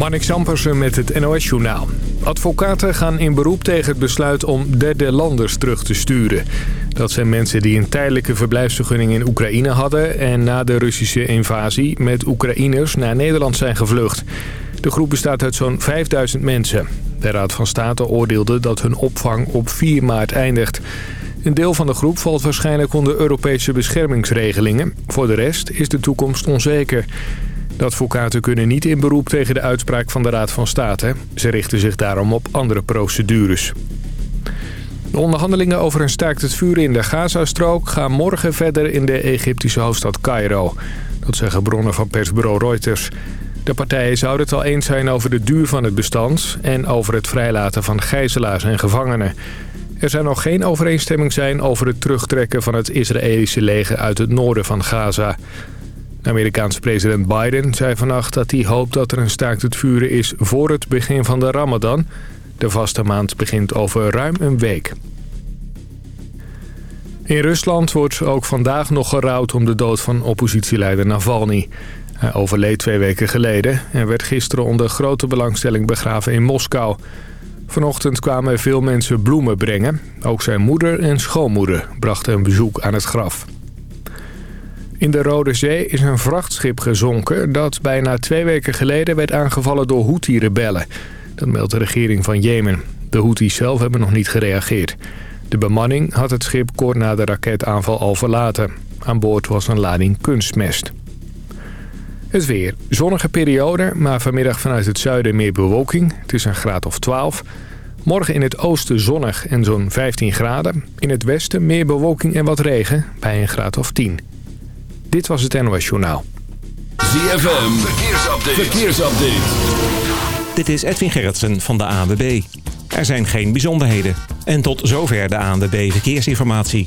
Marnik Sampersen met het NOS-journaal. Advocaten gaan in beroep tegen het besluit om derde landers terug te sturen. Dat zijn mensen die een tijdelijke verblijfsvergunning in Oekraïne hadden... en na de Russische invasie met Oekraïners naar Nederland zijn gevlucht. De groep bestaat uit zo'n 5000 mensen. De Raad van State oordeelde dat hun opvang op 4 maart eindigt. Een deel van de groep valt waarschijnlijk onder Europese beschermingsregelingen. Voor de rest is de toekomst onzeker. De advocaten kunnen niet in beroep tegen de uitspraak van de Raad van State. Ze richten zich daarom op andere procedures. De onderhandelingen over een staakt het vuur in de Gazastrook gaan morgen verder in de Egyptische hoofdstad Cairo. Dat zeggen bronnen van persbureau Reuters. De partijen zouden het al eens zijn over de duur van het bestand... en over het vrijlaten van gijzelaars en gevangenen. Er zou nog geen overeenstemming zijn over het terugtrekken van het Israëlische leger uit het noorden van Gaza. Amerikaanse president Biden zei vannacht dat hij hoopt dat er een staakt het vuren is voor het begin van de Ramadan. De vaste maand begint over ruim een week. In Rusland wordt ook vandaag nog gerouwd om de dood van oppositieleider Navalny. Hij overleed twee weken geleden en werd gisteren onder grote belangstelling begraven in Moskou. Vanochtend kwamen veel mensen bloemen brengen. Ook zijn moeder en schoonmoeder brachten een bezoek aan het graf. In de Rode Zee is een vrachtschip gezonken... dat bijna twee weken geleden werd aangevallen door Houthi-rebellen. Dat meldt de regering van Jemen. De Houthis zelf hebben nog niet gereageerd. De bemanning had het schip kort na de raketaanval al verlaten. Aan boord was een lading kunstmest. Het weer. Zonnige periode, maar vanmiddag vanuit het zuiden meer bewolking. Het is een graad of 12. Morgen in het oosten zonnig en zo'n 15 graden. In het westen meer bewolking en wat regen bij een graad of 10. Dit was het NOS Journaal. ZFM, verkeersupdate. verkeersupdate. Dit is Edwin Gerritsen van de ANWB. Er zijn geen bijzonderheden. En tot zover de ANWB Verkeersinformatie.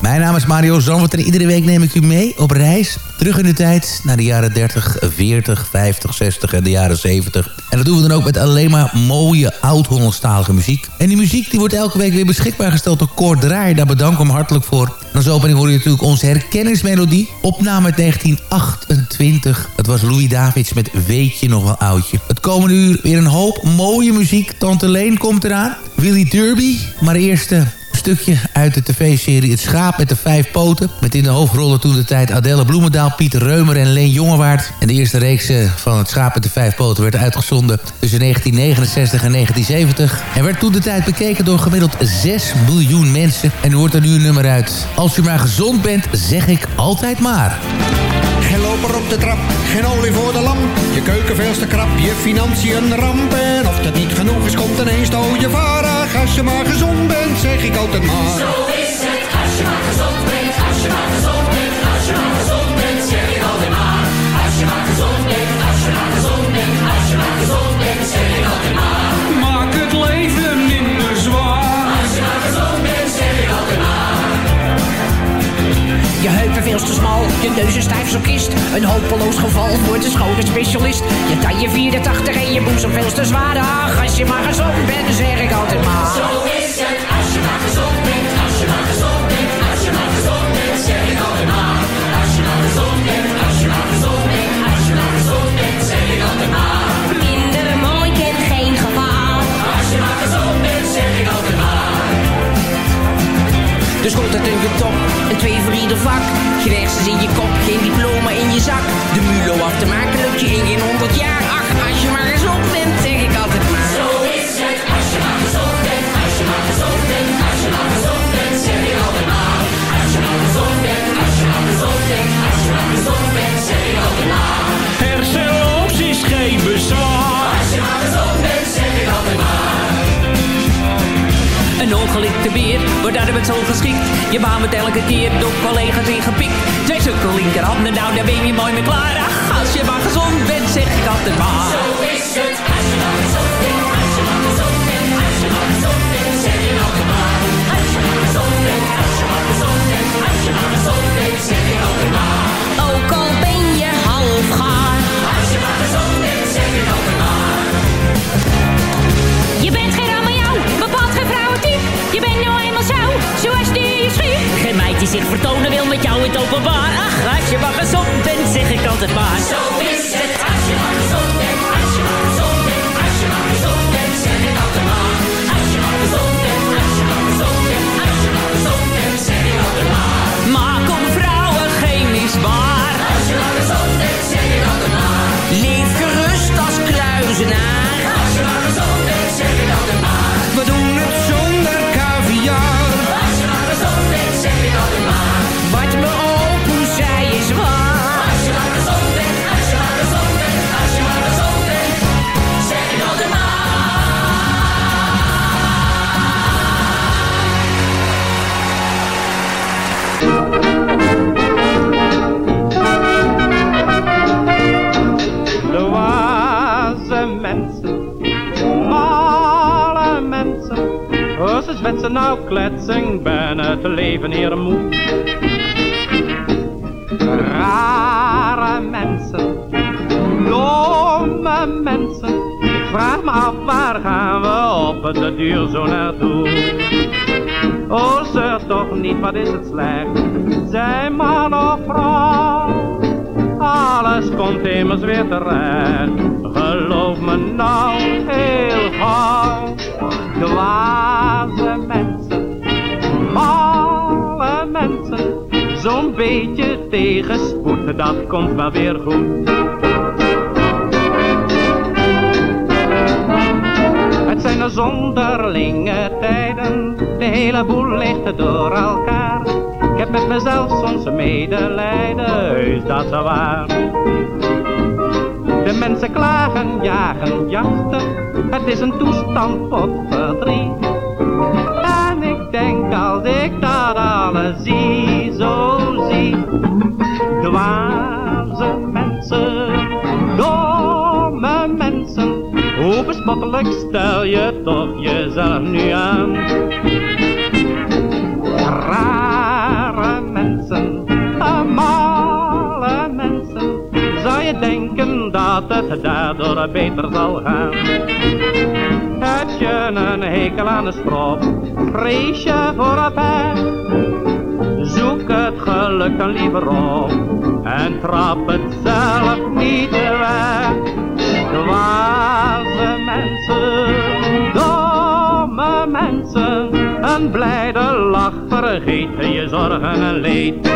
Mijn naam is Mario Zandvoort en iedere week neem ik u mee op reis. Terug in de tijd naar de jaren 30, 40, 50, 60 en de jaren 70. En dat doen we dan ook met alleen maar mooie oud-Hollandstalige muziek. En die muziek die wordt elke week weer beschikbaar gesteld door Kort Draai. Daar bedank ik hem hartelijk voor. En als opening hoor je natuurlijk onze herkenningsmelodie. Opname uit 1928. Dat was Louis Davids met Weet je nog wel oudje. Het komende uur weer een hoop mooie muziek. Tante Leen komt eraan. Willy Derby. Maar eerst... stukje uit de tv-serie Het Schaap met de Vijf Poten. Met in de hoofdrollen toen de tijd Adelle Bloemendaal, Pieter Reumer en Leen Jongewaard. En de eerste reeks eh, van Het Schaap met de Vijf Poten werd uitgezonden tussen 1969 en 1970. En werd toen de tijd bekeken door gemiddeld 6 miljoen mensen. En hoort er nu een nummer uit. Als u maar gezond bent, zeg ik altijd maar. Geen loper op de trap, geen olie voor de lamp. Je keuken te krap, je financiën ramp. En of dat niet genoeg is, komt ineens de je varig. Als je maar gezond bent, zeg ik altijd maar. Zo is het, als je maar gezond bent, Je heupen veel te smal, je neus is stijf kist. Een hopeloos geval voor de schone specialist. Je taille 84 en je boezem veel te zwaar. Ach, als je maar gezond het leven hier moe. Rare mensen, domme mensen, ik vraag me af waar gaan we op de duur zo naartoe. Oh, zeur toch niet, wat is het slecht, zij man of vrouw. Alles komt immers weer terecht, geloof me nou heel gauw. Dwaze beetje tegenspoed, dat komt wel weer goed. Het zijn er zonderlinge tijden, de hele boel ligt door elkaar. Ik heb met mezelf soms medelijden, is dat zo waar? De mensen klagen, jagen, jachten, het is een toestand tot verdriet. En ik denk als ik dat alles zie, dwaze mensen, domme mensen, hoe bespottelijk stel je toch jezelf nu aan? Rare mensen, malle mensen, zou je denken dat het daardoor beter zal gaan? Heb je een hekel aan de strop, vrees je voor het pijn? Zoek het geluk dan liever op en trap het zelf niet weg. Dwaze mensen, domme mensen, een blijde lach vergeet je zorgen en leed.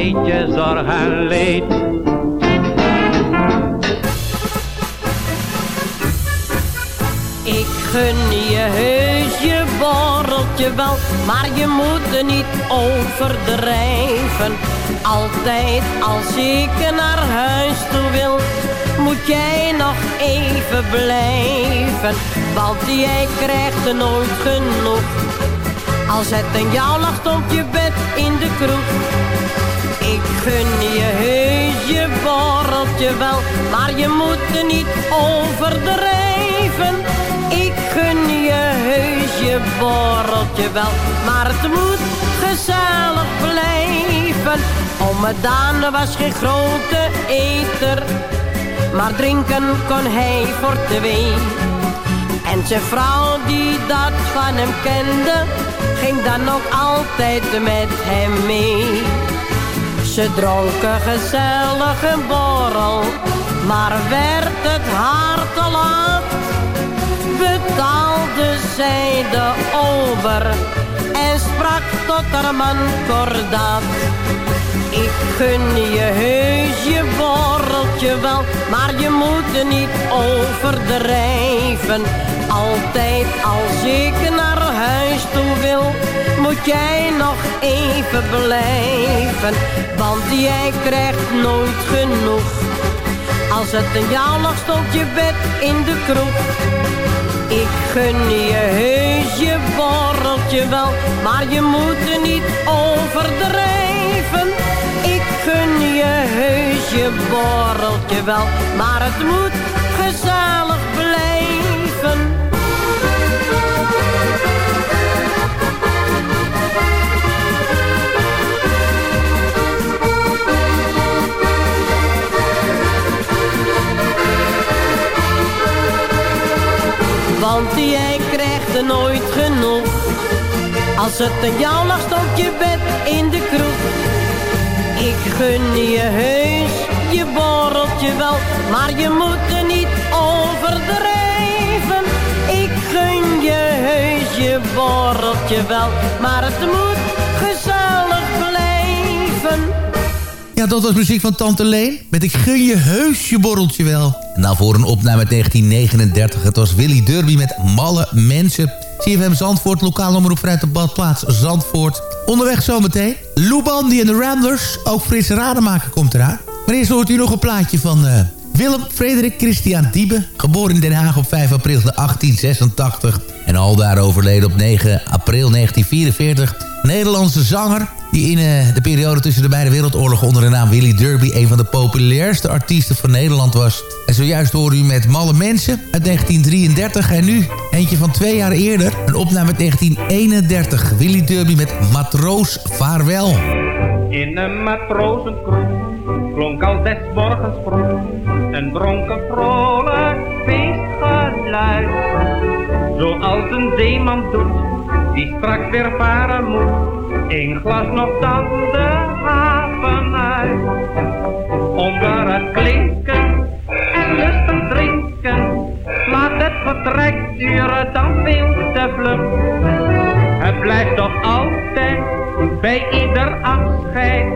Vergeet je zorg leed. Ik gun je heus je borreltje wel, maar je moet er niet overdrijven. Altijd als ik naar huis toe wil, moet jij nog even blijven. Want jij krijgt er nooit genoeg. Als het aan jou lag op je bed in de kroeg. Ik gun je heus je borreltje wel, maar je moet er niet overdrijven. Ik gun je heus je borreltje wel, maar het moet gezellig blijven. Ome Daan was geen grote eter, maar drinken kon hij voor twee. En zijn vrouw die dat van hem kende, ging dan ook altijd met hem mee. Ze dronken gezellig een borrel, maar werd het haar te laat. Betaalde zij de ober en sprak tot haar man kordaat. Ik gun je heus je borreltje wel, maar je moet er niet overdrijven. Altijd als ik naar huis toe wil, moet jij nog even blijven. Want jij krijgt nooit genoeg. Als het een jou nog stond je bed in de kroeg. Ik gun je heus je borreltje wel, maar je moet er niet overdrijven. Ik gun je heus je borreltje wel, maar het moet gezellig jij krijgt er nooit genoeg. Als het een jou lag stond je bed in de kroeg. Ik gun je heus je borreltje wel, maar je moet er niet overdrijven. Ik gun je heus je borreltje wel, maar het moet gezellig blijven. Ja, dat was muziek van Tante Leen. Met Ik gun je heus je borreltje wel. Nou voor een opname uit 1939. Het was Willy Derby met Malle Mensen. CFM Zandvoort, lokaal omroep vanuit de badplaats Zandvoort. Onderweg zometeen. Lou Bandy en de Ramblers. Ook Frits Rademaker komt eraan. Maar eerst hoort u nog een plaatje van uh, Willem Frederik Christian Diebe. Geboren in Den Haag op 5 april 1886. En al daar overleden op 9 april 1944. Nederlandse zanger die in uh, de periode tussen de beide wereldoorlogen onder de naam Willy Derby... een van de populairste artiesten van Nederland was. En zojuist hoorde u met Malle Mensen uit 1933 en nu eentje van twee jaar eerder... een opname uit 1931. Willy Derby met Matroos Vaarwel. In een matrozenkroeg klonk al des morgens vroeg... een dronken vrolijk feestgeluid. Zoals een zeeman doet, die straks weer varen moet Eén glas nog dan de haven uit. Onder het klinken en lustig drinken. Laat het vertrek duren dan veel te vlug. Het blijft toch altijd bij ieder afscheid.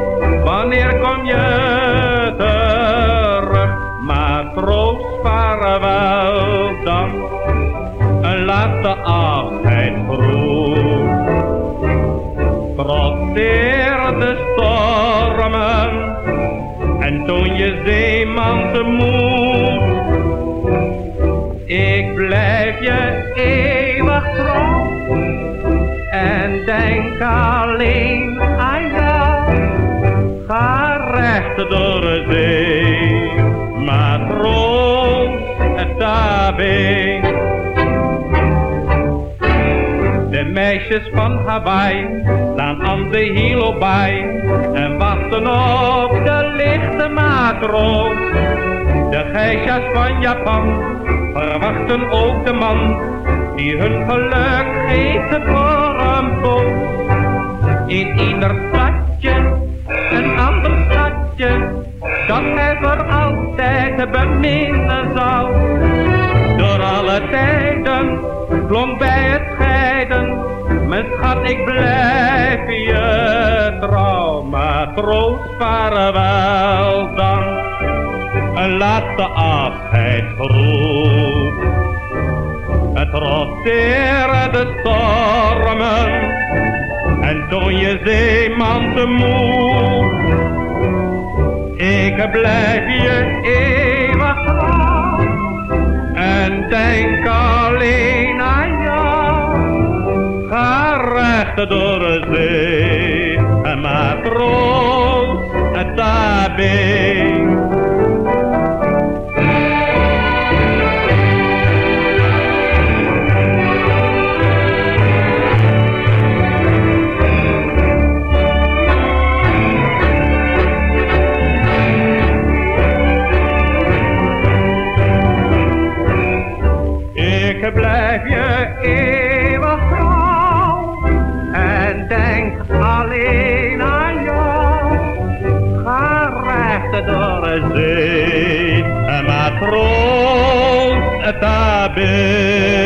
Wanneer kom je terug? Maar troost vaarwel dan. Een laatste afscheid vroeg trotseer de stormen en toon je zeeman temoed. Ik blijf je eeuwig trouw en denk alleen aan jou. Ga recht door de zee, matroos, daar ben meisjes van Hawaii staan aan de hilo bij en wachten op de lichte matroos. De geisha's van Japan verwachten ook de man die hun geluk geeft voor een. In ieder stadje, een ander stadje, dat hij voor altijd beminnen zal. Door alle tijden klonk bij het scheiden, mijn schat ik blijf je trouw, maar troost vaarwel dan. Een laatste afscheid groet. Het trotseer de stormen en toon je zeeman temoed. Ik blijf je eeuwig trouw en denk alleen recht door de zee, een matroos, het daarbij. Een matroos daarbij.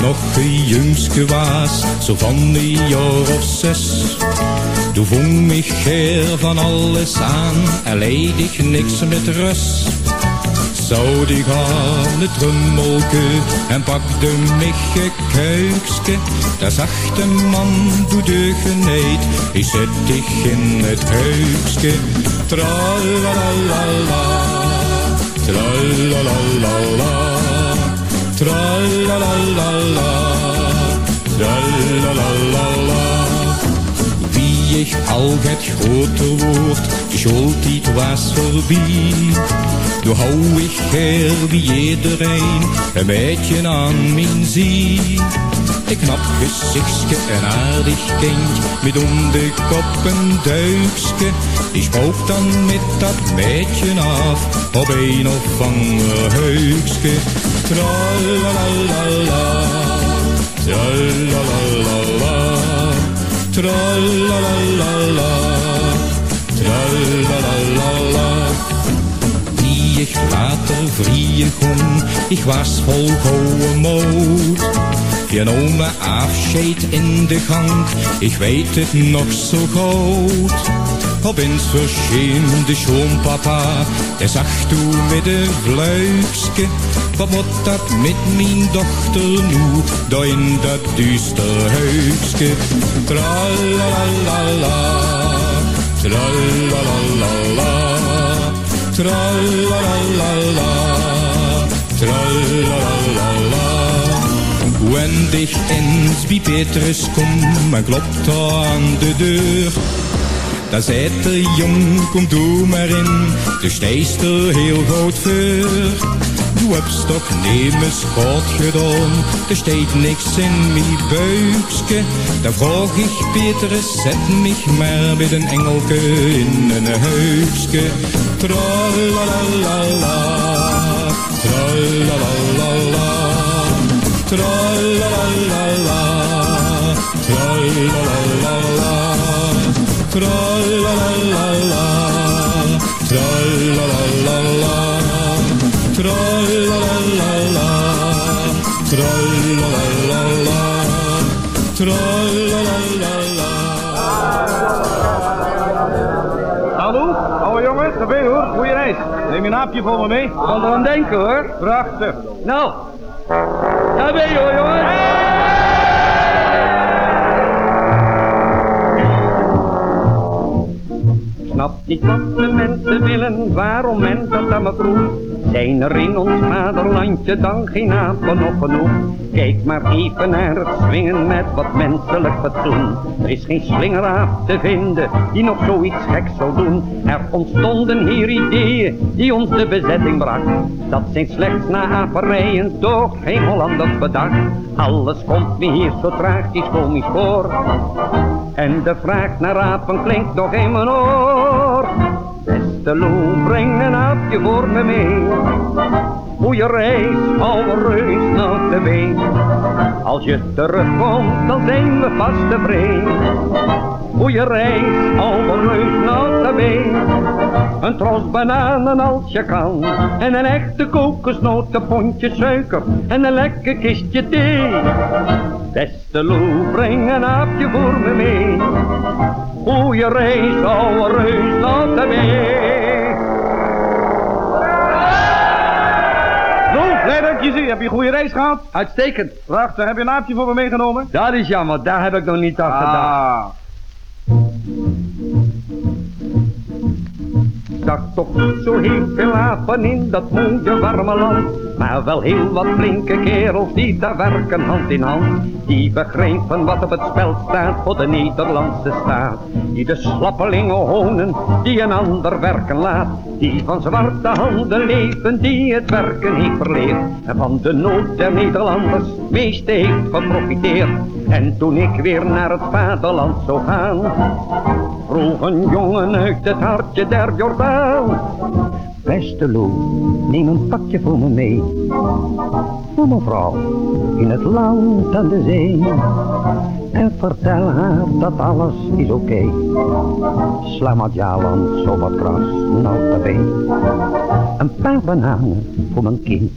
nog een jongske was, zo van een jaar of zes. Toen vong ik her van alles aan en leed ik niks met rust. Zou die gaan het rummelke en mich een kuikske. Daar zag de man doe de geneid, ik zet dich in het huikske. Tralalala, tralalala. Tralalala, tralalala. Wie ich al het groter wordt, schuld dit was voorbij. Toen hou ik her wie iedereen, een beetje aan mijn zie. Een knap gezichtje, een aardig kind, met om de kop een duikske. Die spook dan met dat meidje af, op een of ander heukske. Tralalala, tralalala, tralalala, tralalala. Later vrije kon, ik was vol gouden moed. Je afscheid in de gang, ik weet het nog zo goed. Opeens verscheen de schoonpapa, hij zag toen met een vluikske. Wat moet dat met mijn dochter nu, daar in dat duister huisje? Tralalala, tralalala, tralalala, tralalala. Wenn dich eens bij Petrus kom en klopt aan de deur. Dan zei de jong, kom doe maar in, de stijst er heel goed voor. Du hebt toch nemen schot gedaan, er steekt niks in mijn buikske. Dan vroeg ik Petrus, zet mich maar met een engelke in een huisje. Tralalala, tralalala, tralalala, tralalala. Tralalala, tralalala, tralalala, Hallo, oude jongen, daar ben je hoor. Goeie reis. Neem je een aapje voor me mee? Kan er aan denken hoor. Prachtig. Nou, daar ben je hoor jongen. Snap niet wat de mensen willen, waarom men dat aan me vroeg. Zijn er in ons vaderlandje dan geen apen nog genoeg? Kijk maar even naar het swingen met wat menselijk fatsoen. Er is geen slingeraap te vinden die nog zoiets geks zou doen. Er ontstonden hier ideeën die ons de bezetting bracht. Dat zijn slechts na aperijen toch geen Hollanders bedacht. Alles komt me hier zo tragisch komisch voor. En de vraag naar apen klinkt nog in mijn oor. Beste Lou, breng een aapje voor me mee. Goeie reis, oude reus naar de been. Als je terugkomt, dan zijn we vast tevreden. Goeie reis, reus naar de been. Een tros bananen als je kan. En een echte kokosnoot, een pondje suiker. En een lekker kistje thee. Beste Lou, breng een aapje voor me mee. Goeie reis, oude reus, laat hem mee. Lou, blij dat ik je. Heb je een goede reis gehad? Uitstekend. Prachtig. Heb je een aapje voor me meegenomen? Dat is jammer, daar heb ik nog niet aan gedacht. Ah. Zag toch zo heel veel apen in dat mooie warme land. Maar wel heel wat flinke kerels die daar werken hand in hand. Die begrijpen wat op het spel staat voor de Nederlandse staat. Die de slappelingen honen, die een ander werken laat. Die van zwarte handen leven, die het werken heeft verleerd. En van de nood der Nederlanders meeste heeft geprofiteerd. En toen ik weer naar het vaderland zou gaan, vroeg een jongen uit het hartje der Jordaan. Beste Lou, neem een pakje voor me mee. Voor mevrouw, in het land aan de zee. En vertel haar dat alles is oké. Okay. Slamat Jaland, zo wat gras, nou Een paar bananen voor mijn kind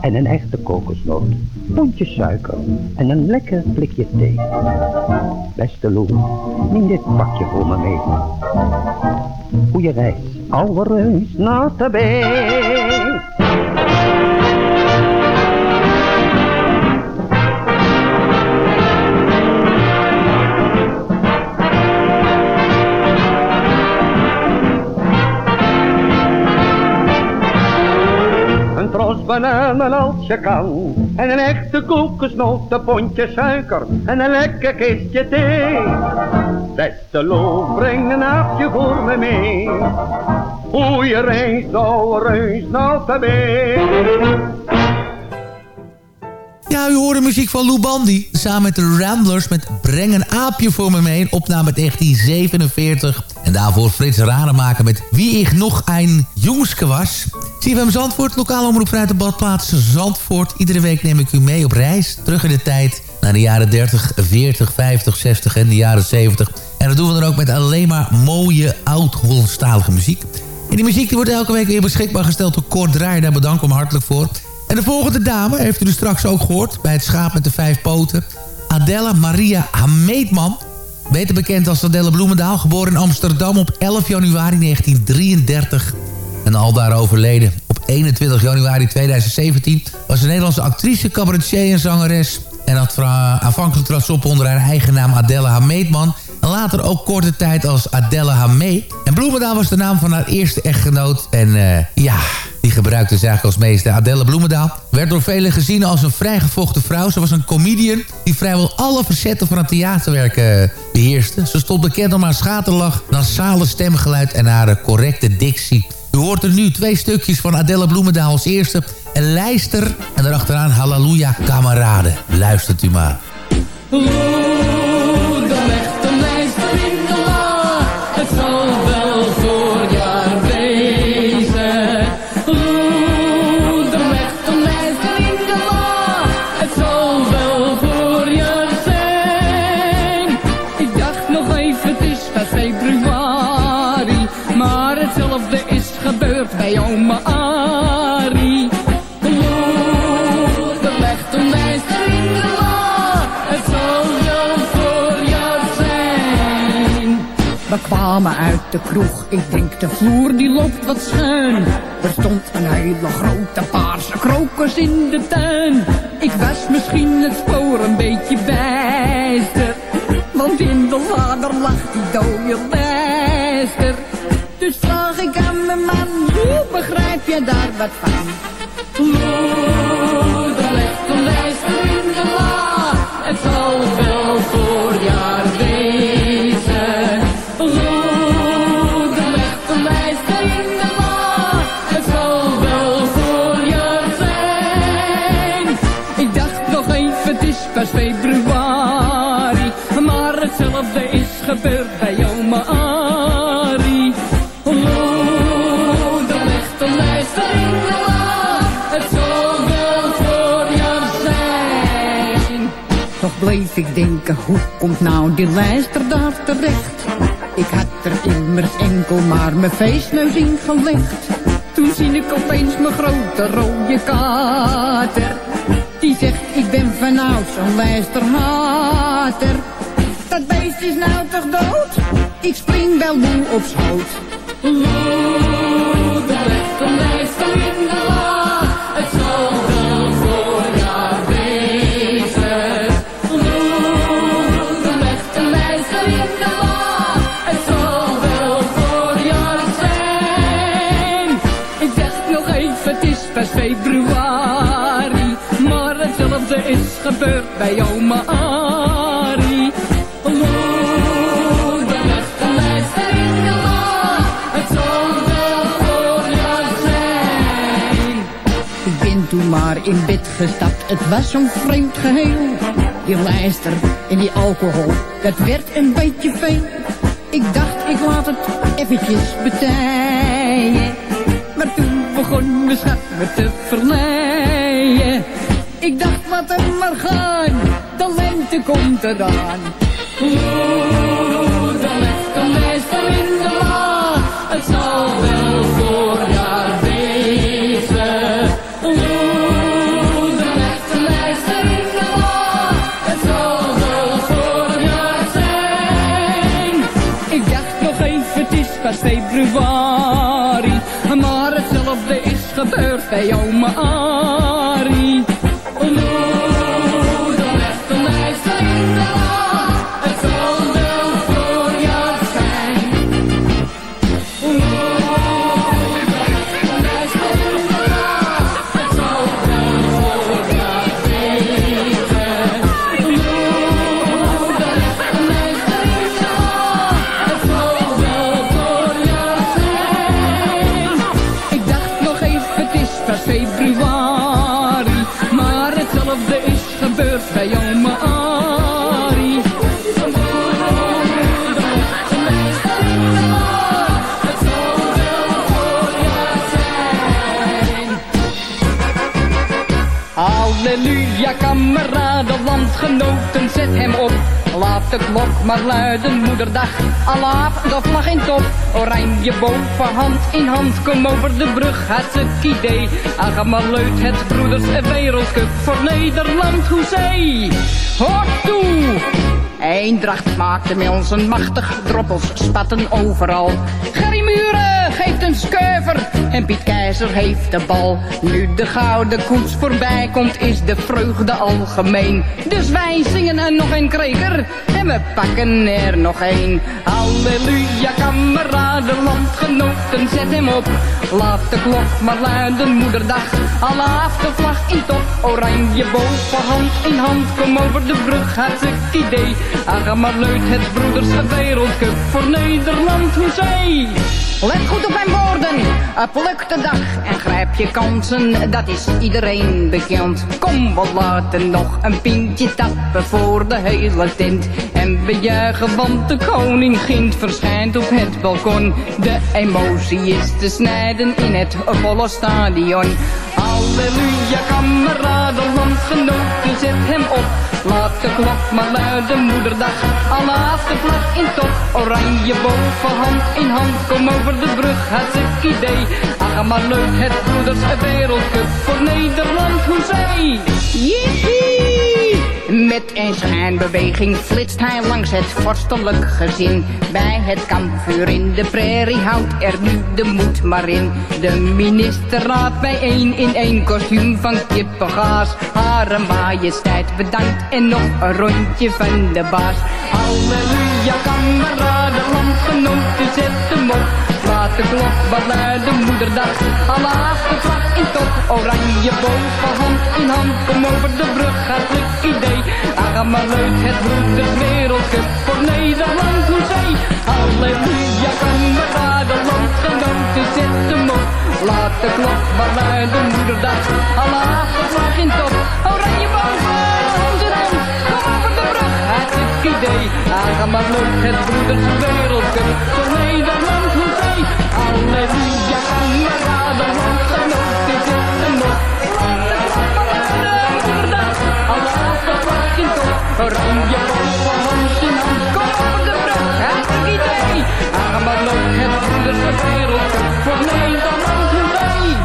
en een echte kokosnoot. Pontje suiker en een lekker blikje thee. Beste Lou, neem dit pakje voor me mee. Goeie reis, alweer naar de beek. bananen als je kan. En een echte kokosnoot, een pondje suiker en een lekker kistje thee. Beste loof, breng een aapje voor me mee. Hoe je reist, ouwe reis, nou Ja, u hoorde muziek van Lou Bandy. Samen met de Ramblers met Breng een aapje voor me mee. Een opname 1947. En daarvoor Frits maken met Wie ik nog een jongske was. CFM Zandvoort, lokale omroep vanuit de badplaats Zandvoort. Iedere week neem ik u mee op reis. Terug in de tijd naar de jaren 30, 40, 50, 60 en de jaren 70. En dat doen we dan ook met alleen maar mooie oud-Hollandstalige muziek. En die muziek die wordt elke week weer beschikbaar gesteld door Kort. Daar bedank ik hem hartelijk voor. En de volgende dame heeft u dus straks ook gehoord... bij het schaap met de vijf poten. Adela Maria Hameetman. Beter bekend als Adela Bloemendaal. Geboren in Amsterdam op 11 januari 1933 en al daar overleden. Op 21 januari 2017 was een Nederlandse actrice, cabaretier en zangeres. En had aanvankelijk ze op onder haar eigen naam Adelle Hameetman. En later ook korte tijd als Adelle Hamee. En Bloemendaal was de naam van haar eerste echtgenoot. En uh, ja, die gebruikte ze eigenlijk als meeste. Adelle Bloemendaal werd door velen gezien als een vrijgevochten vrouw. Ze was een comedian die vrijwel alle facetten van het theaterwerk uh, beheerste. Ze stond bekend om haar schaterlach, nasale stemgeluid en haar correcte dictie. U hoort er nu twee stukjes van Adelle Bloemendaal als eerste. Een lijster en daarachteraan Halleluja Kameraden. Luistert u maar. We kwamen uit de kroeg, ik denk de vloer die loopt wat schuin. Er stond een hele grote paarse krokus in de tuin. Ik was misschien het spoor een beetje bijster. Want in de vader lag die dode bijster. Dus vraag ik aan mijn man, hoe begrijp je daar wat van? Is gebeurd bij oma Arie. bleef ik denken, hoe komt nou die lijster daar terecht? Ik had er immers enkel maar mijn feestneus in gelegd. Toen zie ik opeens mijn grote rode kater. Die zegt, ik ben vanouds zo'n lijsterhater. Dat beest is nou toch dood? Ik spring wel moe op schoot. Oeh, de een lijster in de la. Het zal wel voor jou wezen. Oeh, de een lijster in de la. Het zal wel voor jou zijn. Ik zeg nog even, het is pas februari. Maar hetzelfde is gebeurd bij oma in bed gestapt, het was zo'n vreemd geheel. Die lijster en die alcohol, dat werd een beetje veel. Ik dacht, ik laat het eventjes betijen. Maar toen begon mijn schat me te verleiden. Ik dacht, wat er maar gaan, de lente komt eraan. Oeh, de lente meestal in de la, het zal wel gebeurd bij oma Arie. Hem op. Laat de klok maar luiden, moederdag, Allah, de vlag in top. Oranje boven, hand in hand, kom over de brug, hartstikke idee. Ach, maar leut het broeders wereldcup voor Nederland, hoezee. Hoort toe! Eendracht maakte met ons een machtig droppels spatten overal. Een skeuver en Piet Keizer heeft de bal. Nu de gouden koets voorbij komt is de vreugde algemeen. Dus wij zingen er nog een kreker en we pakken er nog een. Halleluja kameraden, landgenoten, zet hem op. Laat de klok maar luiden, moederdag. Allah de vlag in top, oranje boven, hand in hand. Kom over de brug, hartstikke idee. Ach, maar leuk, het broeders wereldcup voor Nederland, hoezee. Let goed op mijn woorden, pluk de dag en grijp je kansen, dat is iedereen bekend. Kom, we laten nog een pintje tappen voor de hele tent. En we juichen, want de koningin verschijnt op het balkon. De emotie is te snijden in het volle stadion. Halleluja, kameraden, landgenoten, zet hem op. Laat de klok maar luiden, moederdag. Allah de vlag in top, oranje boven, hand in hand. Kom over de brug, hartstikke idee. Ach, maar leuk, het broeders wereldcup voor Nederland, hoezee. Jippie! Met een schijnbeweging flitst hij langs het vorstelijk gezin. Bij het kampvuur in de prairie houdt er nu de moed maar in. De ministerraad bijeen in één kostuum van kippengaas. Hare majesteit bedankt en nog een rondje van de baas. Halleluja, kameraden, landgenoten, zet hem op. Laat de klok wat luiden, moederdag. Allah de vlag in top, oranje boven, hand in hand. Kom over de brug, hartelijk idee. Ach, maar leuk, het broeders wereldcup voor Nederland, hoezee. Halleluja, kameraden, landgenoten, zet hem op. Laat de klok wat luiden, moederdag. Allah de vlag in top, oranje boven, in hand. Kom over de brug, hartelijk idee. Ach, maar leuk, het broeders wereldcup voor Nederland, hoezee. Halleluja, oranje boven, hand hand. Kom over de brug, hartelijk idee. Maar leuk, het broeders wereldcup voor Nederland, hoezee.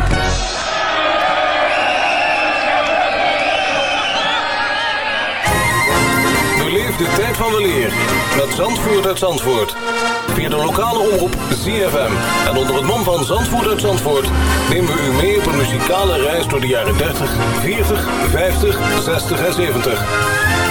Beleef de tijd van weleer met Zandvoort uit Zandvoort. Via de lokale omroep ZFM. En onder het mom van Zandvoort uit Zandvoort... nemen we u mee op een muzikale reis door de jaren 30, 40, 50, 60 en 70.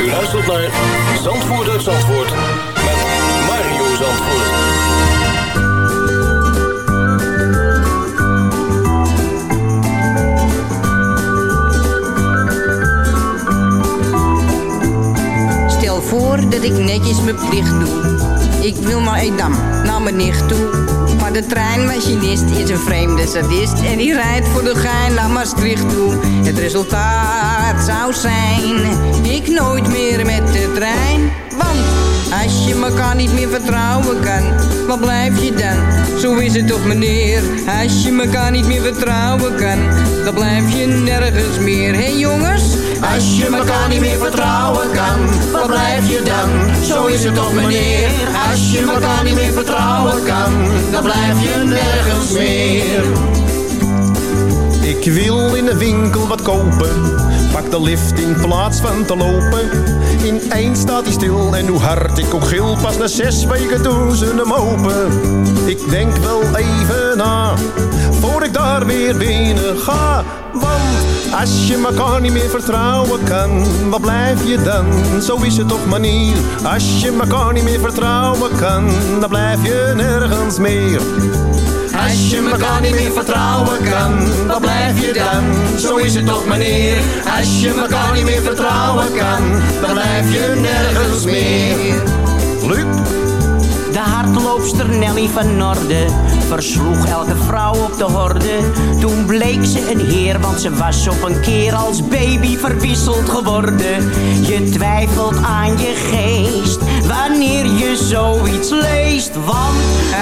U luistert naar Zandvoort uit Zandvoort met Mario Zandvoort. Stel voor dat ik netjes mijn plicht doe. Ik wil naar Edam, naar mijn nicht toe. Maar de treinmachinist is een vreemde sadist. En die rijdt voor de gein naar Maastricht toe. Het resultaat zou zijn, ik nooit meer met de trein. Want als je elkaar niet meer vertrouwen kan, wat blijf je dan? Zo is het toch meneer, als je elkaar niet meer vertrouwen kan, dan blijf je nergens meer. Hé hey jongens, als je elkaar niet meer vertrouwen kan, wat blijf je dan? Zo is het toch meneer, als je elkaar niet meer vertrouwen kan, dan blijf je nergens meer. Ik wil in de winkel wat kopen, pak de lift in plaats van te lopen. Ineens staat hij stil en hoe hard ik ook gil, pas na zes weken doen ze hem open. Ik denk wel even na, voor ik daar weer binnen ga. Want als je elkaar niet meer vertrouwen kan, wat blijf je dan? Zo is het toch manier. Als je elkaar niet meer vertrouwen kan, dan blijf je nergens meer. Als je elkaar niet meer vertrouwen kan, wat blijf je dan? Zo is het toch meneer. Als je elkaar niet meer vertrouwen kan, dan blijf je nergens meer. Luc? De hardloopster Nelly van Norde versloeg elke vrouw op de horde. Toen bleek ze een heer, want ze was op een keer als baby verwisseld geworden. Je twijfelt aan je geest wanneer je zoiets leest. Want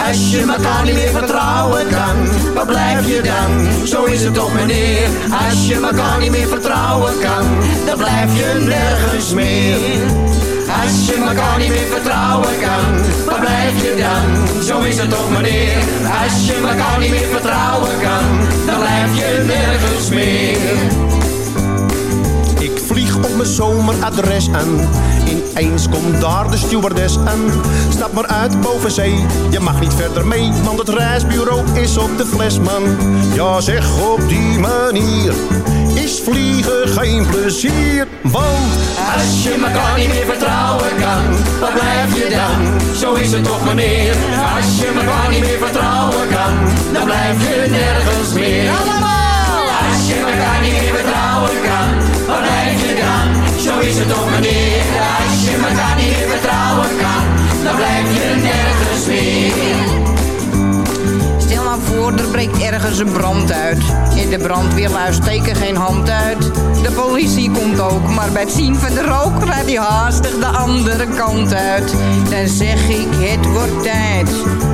als je elkaar niet meer vertrouwen kan, wat blijf je dan? Zo is het toch meneer. Als je elkaar niet meer vertrouwen kan, dan blijf je nergens meer. Als je elkaar niet meer vertrouwen kan, waar blijf je dan? Zo is het toch meneer. Als je elkaar niet meer vertrouwen kan, dan blijf je nergens meer. Ik vlieg op mijn zomeradres aan. Ineens komt daar de stewardess aan. Stap maar uit boven zee, je mag niet verder mee. Want het reisbureau is op de fles, man. Ja zeg, op die manier is vliegen geen plezier. Want als je elkaar niet meer vertrouwen kan, wat blijf je dan? Zo is het toch meneer. Als je elkaar niet meer vertrouwen kan, dan blijf je nergens meer. Allemaal! Als je elkaar niet meer vertrouwen kan, wat blijf je dan? Zo is het toch meneer. Als je elkaar niet vertrouwen kan, dan blijf je nergens meer. Voor, er breekt ergens een brand uit. In de brandweerluis steken geen hand uit. De politie komt ook, maar bij het zien van de rook rijdt hij haastig de andere kant uit. Dan zeg ik, het wordt tijd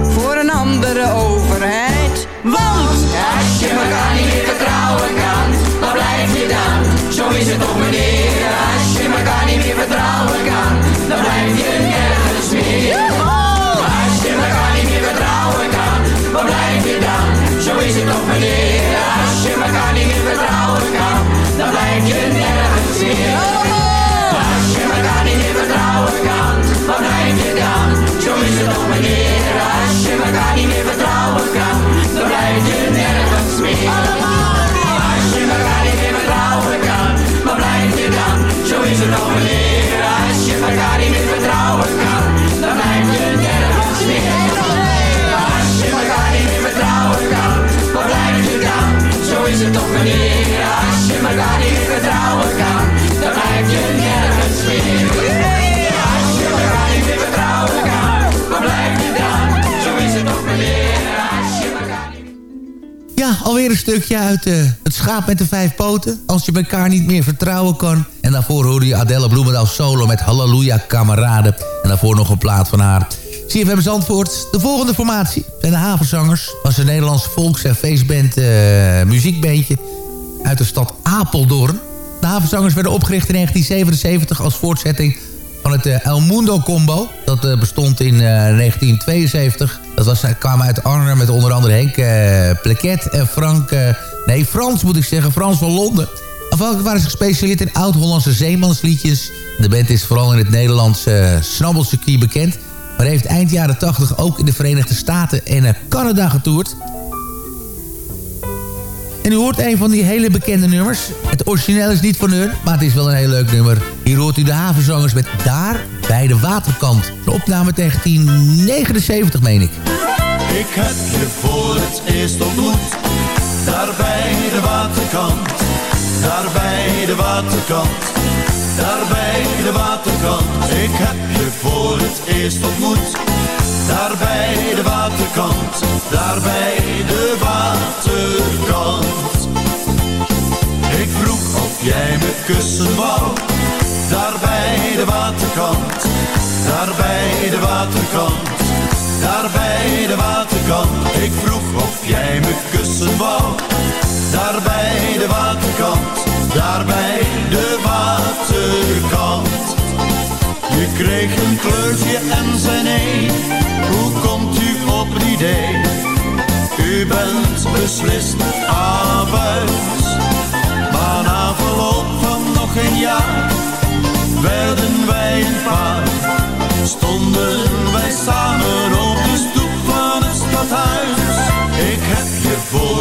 voor een andere overheid. Want als je elkaar niet meer vertrouwen kan, waar blijf je dan? Zo is het toch meneer, als je elkaar niet meer vertrouwen kan, dan blijf je nergens meer. Als je elkaar niet meer vertrouwen kan, waar blijf je dan? Zo is het toch meneer, als je elkaar niet meer vertrouwen kan, dan blijf je nergens meer. Als je elkaar niet meer vertrouwen kan, waar blijf je dan? Zo is het toch meneer, als je elkaar niet meer vertrouwen kan, dan blijf je nergens meer. Zo is het toch meneer, als je elkaar niet meer vertrouwen kan, dan blijf je nergens meer. Als je elkaar niet meer vertrouwen kan, waar blijf je dan? Zo is het toch meneer, als je elkaar niet meer vertrouwen kan, dan blijf je nergens meer. Als je elkaar niet meer vertrouwen kan, blijf je dan? Zo is het toch elkaar Ja, alweer een stukje uit uh, Het Schaap met de Vijf Poten. Als je elkaar niet meer vertrouwen kan. En daarvoor hoorde je Adelle Bloemendaal solo met Halleluja Kameraden. En daarvoor nog een plaat van haar. CFM Zandvoort, de volgende formatie. zijn de Havenzangers. was een Nederlandse volks- en feestband, uh, uit de stad Apeldoorn. De Havenzangers werden opgericht in 1977 als voortzetting van het El Mundo Combo. Dat bestond in 1972. Dat was, kwamen uit Arnhem met onder andere Henk Pleket en Frank... nee, Frans moet ik zeggen, Frans van Londen. Afhankelijk waren ze gespecialiseerd in oud-Hollandse zeemansliedjes. De band is vooral in het Nederlandse snabbelcircuit bekend... maar heeft eind jaren 80 ook in de Verenigde Staten en Canada getoerd... En u hoort een van die hele bekende nummers. Het origineel is niet van hun, maar het is wel een heel leuk nummer. Hier hoort u de havenzangers met Daar bij de waterkant. De opname 1979, meen ik. Ik heb je voor het eerst ontmoet. Daar bij de waterkant. Daar bij de waterkant. Daar bij de waterkant. Ik heb je voor het eerst ontmoet. Daar bij de waterkant. Daar bij de waterkant. Ik vroeg of jij me kussen wou. Daar bij de waterkant. Daar bij de waterkant. Daar bij de waterkant. Ik vroeg of jij me kussen wou. Daar bij de waterkant. Daar bij de waterkant. Je kreeg een kleurtje en zei nee. Hoe komt u op het idee? U bent beslist abuis. Maar na verloop van nog een jaar werden wij een paar. Stonden wij samen op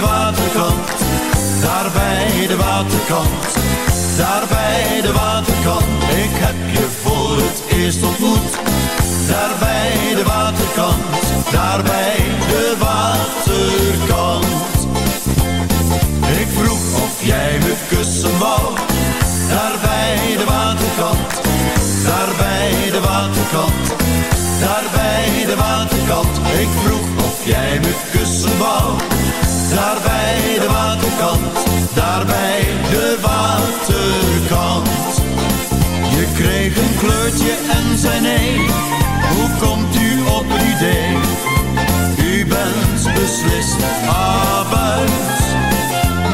De waterkant, daar bij de waterkant, daar bij de waterkant. Ik heb je voor het eerst ontmoet. Daar bij de waterkant, daar bij de waterkant. Ik vroeg of jij me kussen wou. Daar bij de waterkant, daar bij de waterkant, daar bij de waterkant. Ik vroeg jij me kussen wou. Daar bij de waterkant, daar bij de waterkant. Je kreeg een kleurtje en zei nee, hoe komt u op het idee? U bent beslist abuis.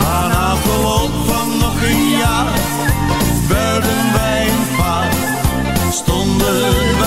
Maar na verloop van nog een jaar, werden wij een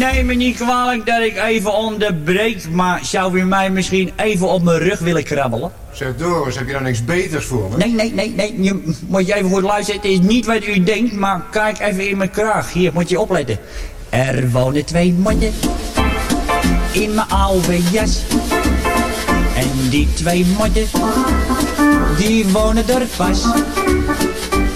Neem me niet kwalijk dat ik even onderbreek, maar zou u mij misschien even op mijn rug willen krabbelen? Zeg Doris, heb je nou niks beters voor me? Nee, nee, nee, nee, je, moet je even goed luisteren. Het is niet wat u denkt, maar kijk even in mijn kraag. Hier, moet je opletten. Er wonen twee mannen in mijn oude jas. En die twee mannen, die wonen er pas.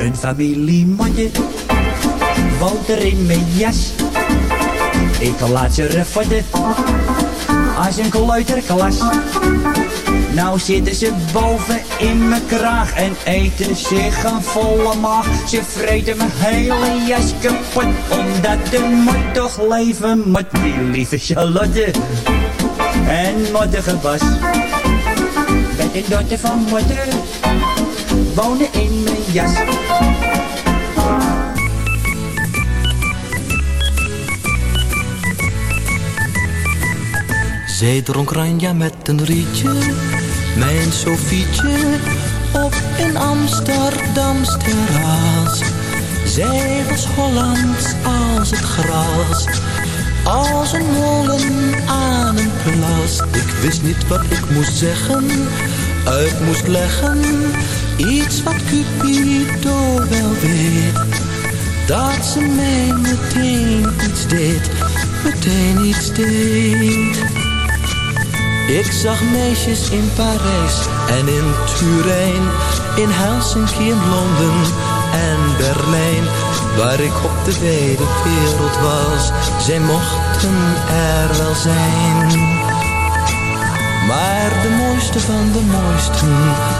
Een familiemotte woont er in mijn jas. Ik laat ze refotten als een kleuterklas. Nou zitten ze boven in mijn kraag en eten zich een volle maag. Ze vreten mijn hele jas kapot, omdat de mot toch leven moet. Die lieve Charlotte en mottige Bas. Met een dochter van moeder wonen in mijn Zij dronk ranja met een rietje, mijn Sofietje, op een Amsterdams terras. Zij was Hollands als het gras, als een molen aan een plas. Ik wist niet wat ik moest zeggen, uit moest leggen, iets wat Cupido wel weet. Dat ze mij meteen iets deed, meteen iets deed. Ik zag meisjes in Parijs en in Turijn, in Helsinki, in Londen en Berlijn. Waar ik op de wijde wereld was, zij mochten er wel zijn. Maar de mooiste van de mooisten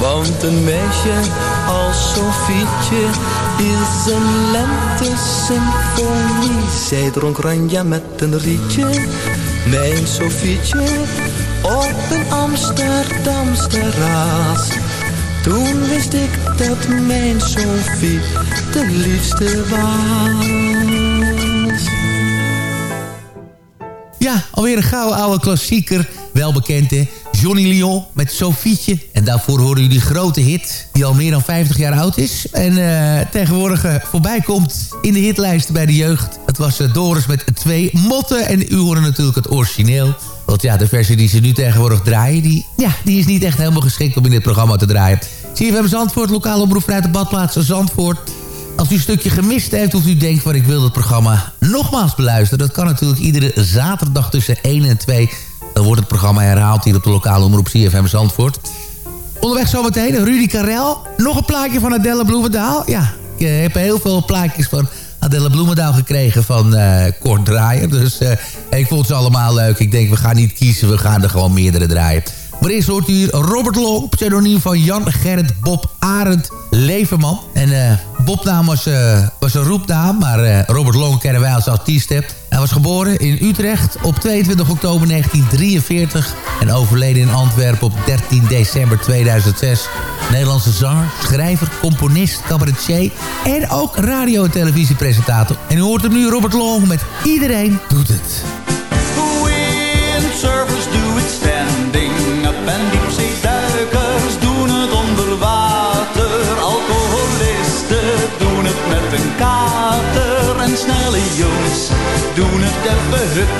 Want een meisje als Sofietje is een lente-symfonie. Zij dronk ranja met een rietje, mijn Sofietje, op een Amsterdams terras. Toen wist ik dat mijn Sofie de liefste was. Ja, alweer een gouden oude klassieker. Wel bekend hè. Johnny Lyon met Sofietje. En daarvoor horen jullie die grote hit die al meer dan 50 jaar oud is. En eh, tegenwoordig uh, voorbij komt in de hitlijsten bij de jeugd. Het was uh, Doris met twee motten. En u hoorde natuurlijk het origineel. Want ja, de versie die ze nu tegenwoordig draaien... Die, ja, die is niet echt helemaal geschikt om in dit programma te draaien. CFM Zandvoort, lokale omroep de badplaats Zandvoort. Als u een stukje gemist heeft of u denkt... van ik wil het programma nogmaals beluisteren... dat kan natuurlijk iedere zaterdag tussen 1 en 2... Dan wordt het programma herhaald hier op de lokale omroep CFM Zandvoort. Onderweg zometeen Rudy Karel. Nog een plaatje van Adelle Bloemendaal. Ja, ik heb heel veel plaatjes van Adelle Bloemendaal gekregen van uh, Kort Draaier. Dus uh, ik vond ze allemaal leuk. Ik denk, we gaan niet kiezen, we gaan er gewoon meerdere draaien. Maar eerst hoort u hier Robert Long, pseudoniem van Jan Gerrit Bob Arend Leverman. En uh, Bobnaam was, uh, was een roepnaam, maar uh, Robert Long kennen wij als artiest. Hij was geboren in Utrecht op 22 oktober 1943 en overleden in Antwerpen op 13 december 2006. Nederlandse zanger, schrijver, componist, cabaretier en ook radio- en televisiepresentator. En u hoort hem nu Robert Long met Iedereen doet het. Doen het even hup.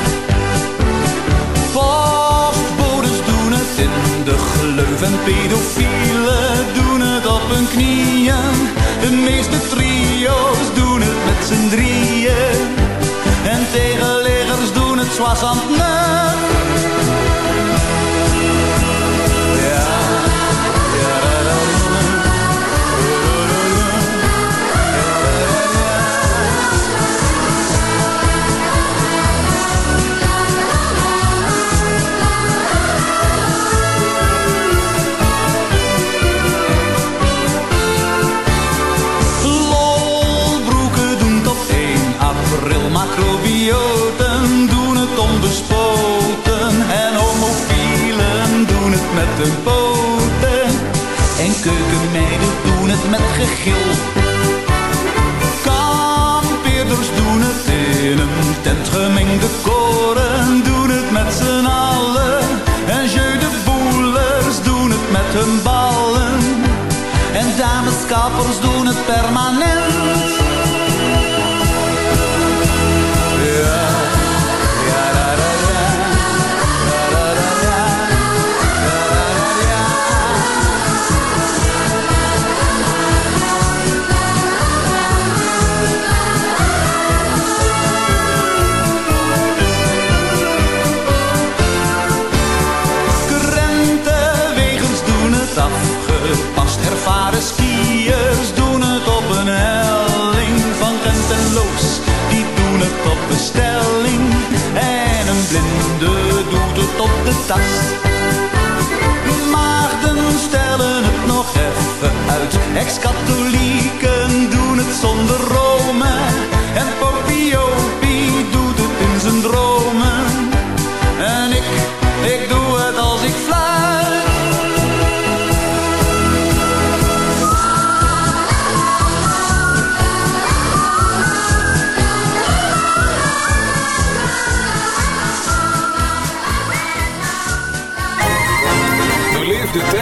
Postbodes doen het in de gleuf en pedofielen doen het op hun knieën. De meeste trio's doen het met z'n drieën. En tegenleggers doen het zoals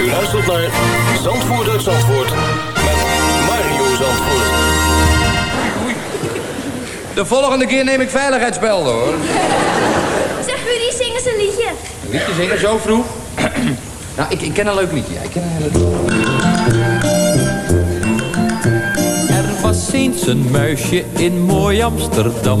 U luistert naar Zandvoort uit Zandvoort met Mario Zandvoort. De volgende keer neem ik veiligheidsbelden, hoor. Zeg, Rudy, zing eens een liedje. Een liedje zingen zo vroeg? nou, ik, ik ken een leuk liedje. Ja, ik ken een leuk Er was eens een muisje in mooi Amsterdam.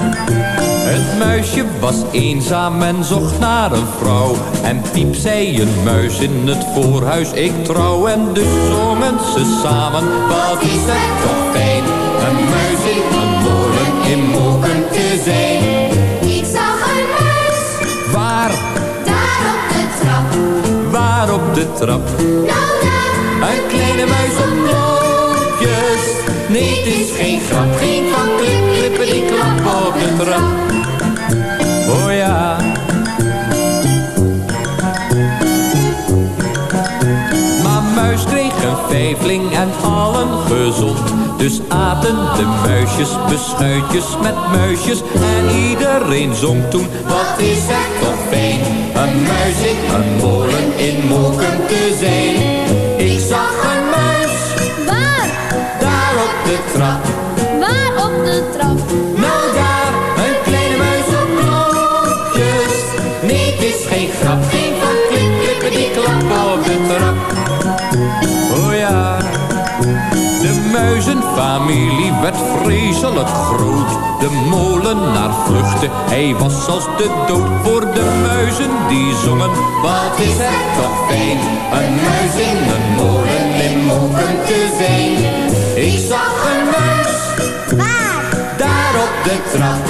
muisje was eenzaam en zocht naar een vrouw. En piep zei een muis in het voorhuis, ik trouw. En dus zongen ze samen, wat is het toch fijn. Een muis in een molen in Moken te zijn. Ik zag een muis, Waar, daar op de trap. waar op de trap? Nou daar, Een kleine muis op blokjes. Nee, het is geen grap, geen van klip, klippen die klap op de trap. Oh ja. Maar muis kreeg een vijfling en allen gezond. Dus aten de muisjes beschuitjes met muisjes. En iedereen zong toen, wat is het toch fijn. Een muis in een molen in Moken te zijn. Ik zag een muis, waar, daar op de trap. Muizenfamilie werd vreselijk groot. De molenaar vluchtte, hij was als de dood voor de muizen die zongen. Wat is het toch fijn, een muis in een molen in mogen te zijn. Ik zag een muis, Waar, daar op de trap.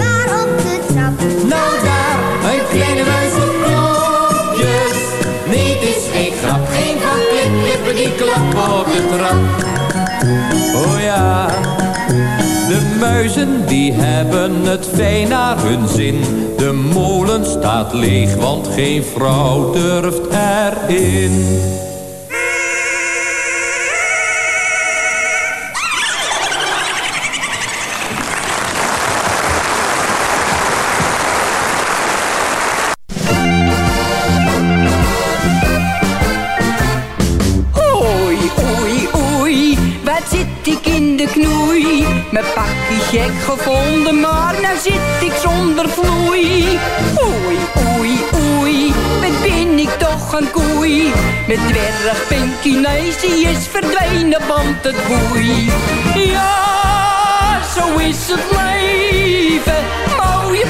waar op de trap. Nou daar, een kleine muis op knopjes. Nee, het is geen grap, geen van klip, klippen die klap op de trap. Oh ja, de muizen die hebben het fijn naar hun zin. De molen staat leeg, want geen vrouw durft erin. Gevonden, maar nou zit ik zonder vloei. Oei, oei, oei, wat ben ik toch een koei? Mijn dwerg die is verdwenen, want het boei. Ja, zo is het leven, mooie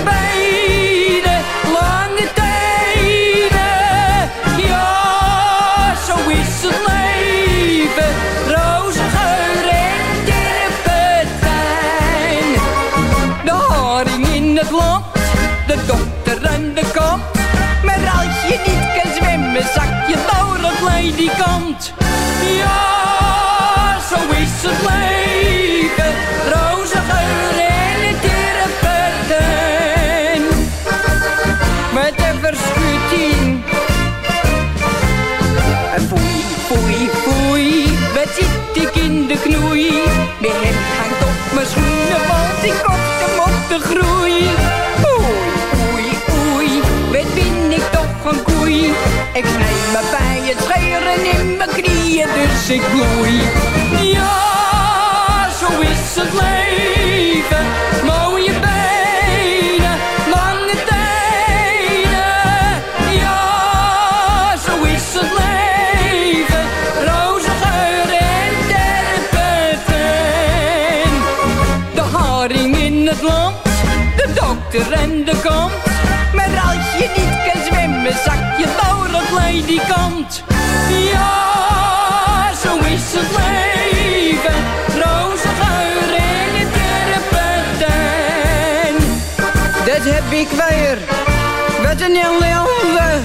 kan zwemmen, zak je door het ledikant. Ja, zo is het leven. Roze geur en. Met een verschutting. Foei, foei, foei, wat zit ik in de knoei? Mijn hemd hangt op mijn schoenen, want ik kocht hem op de groei. Ik toch een koei? Ik snij me bij het scheren in mijn knieën, dus ik bloei. Ja, zo is het leven, mooie benen, lange tijden. Ja, zo is het leven, roze geur en terpentijn. De haring in het land, de dokter en de kant. Maar als je niet kan zwemmen, zak je door het ledikant. Ja, zo is het leven, roze geur en terpentijn. Dat heb ik weer, wat een ellende.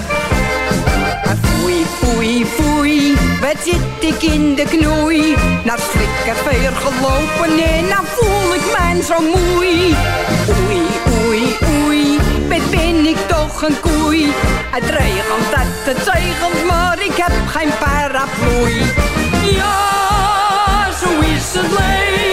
Foei, foei, foei, wat zit ik in de knoei? Naar slikkerveer gelopen en nou voel ik mij zo wat ben ik toch een koei? Het regent, dat het regent, maar ik heb geen paraplu. Ja, zo is het leven,